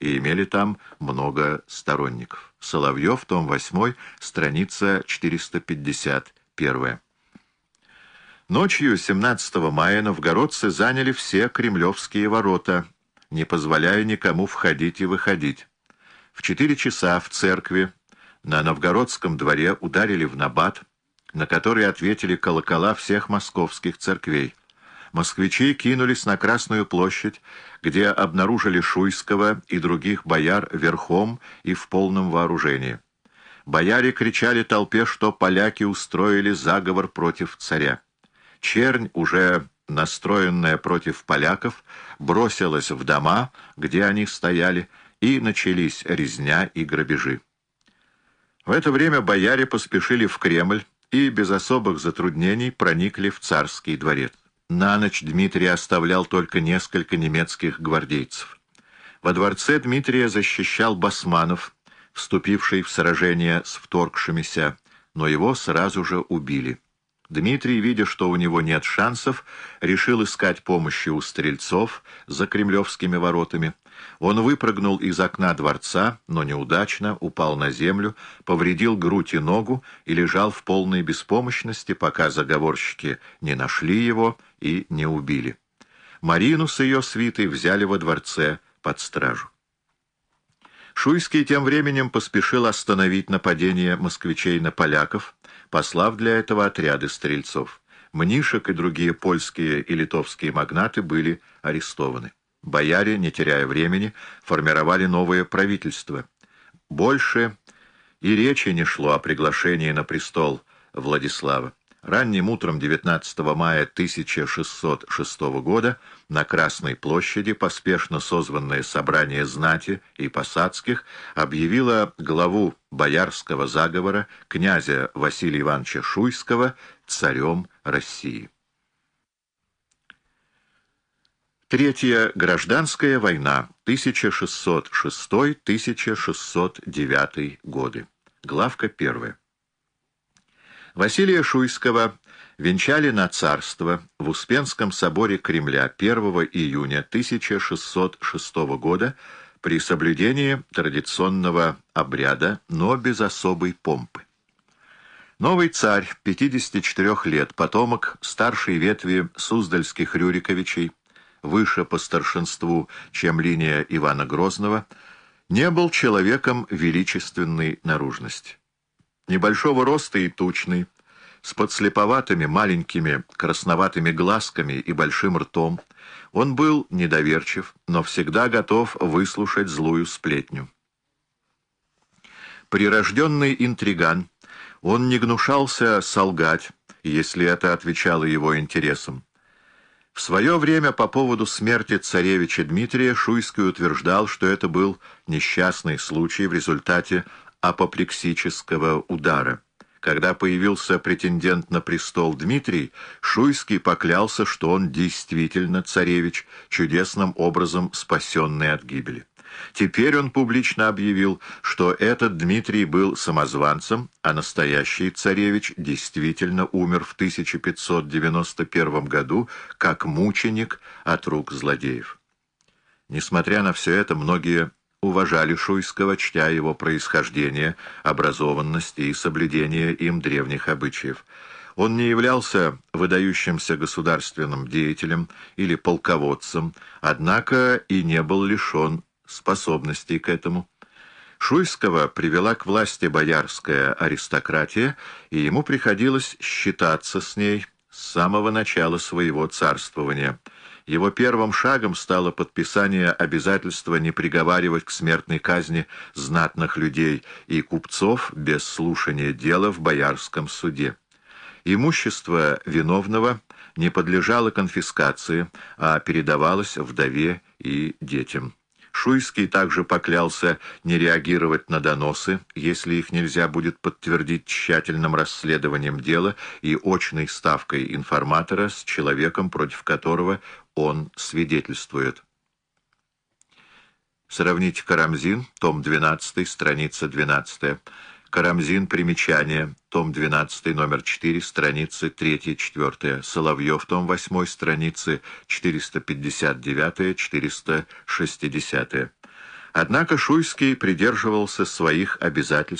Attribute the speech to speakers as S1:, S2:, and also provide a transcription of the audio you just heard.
S1: и имели там много сторонников. Соловьев, том 8, страница 451. Ночью 17 мая новгородцы заняли все кремлевские ворота, не позволяя никому входить и выходить. В четыре часа в церкви на новгородском дворе ударили в набат, на который ответили колокола всех московских церквей. Москвичи кинулись на Красную площадь, где обнаружили Шуйского и других бояр верхом и в полном вооружении. Бояре кричали толпе, что поляки устроили заговор против царя. Чернь, уже настроенная против поляков, бросилась в дома, где они стояли, и начались резня и грабежи. В это время бояре поспешили в Кремль и без особых затруднений проникли в царский дворец. На ночь Дмитрий оставлял только несколько немецких гвардейцев. Во дворце Дмитрия защищал Басманов, вступивший в сражение с вторгшимися, но его сразу же убили. Дмитрий, видя, что у него нет шансов, решил искать помощи у стрельцов за кремлевскими воротами. Он выпрыгнул из окна дворца, но неудачно, упал на землю, повредил грудь и ногу и лежал в полной беспомощности, пока заговорщики не нашли его и не убили. Марину с ее свитой взяли во дворце под стражу. Шуйский тем временем поспешил остановить нападение москвичей на поляков, послав для этого отряды стрельцов. Мнишек и другие польские и литовские магнаты были арестованы. Бояре, не теряя времени, формировали новое правительство. Больше и речи не шло о приглашении на престол Владислава. Ранним утром 19 мая 1606 года на Красной площади поспешно созванное собрание знати и посадских объявило главу боярского заговора князя Василия Ивановича Шуйского царем России. Третья гражданская война 1606-1609 годы. Главка первая. Василия Шуйского венчали на царство в Успенском соборе Кремля 1 июня 1606 года при соблюдении традиционного обряда, но без особой помпы. Новый царь, 54 лет, потомок старшей ветви Суздальских Рюриковичей, выше по старшинству, чем линия Ивана Грозного, не был человеком величественной наружности небольшого роста и тучный, с подслеповатыми маленькими красноватыми глазками и большим ртом, он был недоверчив, но всегда готов выслушать злую сплетню. Прирожденный интриган, он не гнушался солгать, если это отвечало его интересам. В свое время по поводу смерти царевича Дмитрия Шуйский утверждал, что это был несчастный случай в результате апоплексического удара. Когда появился претендент на престол Дмитрий, Шуйский поклялся, что он действительно царевич, чудесным образом спасенный от гибели. Теперь он публично объявил, что этот Дмитрий был самозванцем, а настоящий царевич действительно умер в 1591 году как мученик от рук злодеев. Несмотря на все это, многие уважали Шуйского, чтя его происхождение, образованность и соблюдение им древних обычаев. Он не являлся выдающимся государственным деятелем или полководцем, однако и не был лишен способностей к этому. Шуйского привела к власти боярская аристократия, и ему приходилось считаться с ней с самого начала своего царствования – его первым шагом стало подписание обязательства не приговаривать к смертной казни знатных людей и купцов без слушания дела в Боярском суде. Имущество виновного не подлежало конфискации, а передавалось вдове и детям. Шуйский также поклялся не реагировать на доносы, если их нельзя будет подтвердить тщательным расследованием дела и очной ставкой информатора с человеком, против которого он свидетельствует. Сравните Карамзин, том 12, страница 12. Карамзин, примечание, том 12, номер 4, страницы 3-4. Соловьев, том 8, страницы 459-460. Однако Шуйский придерживался своих обязательств,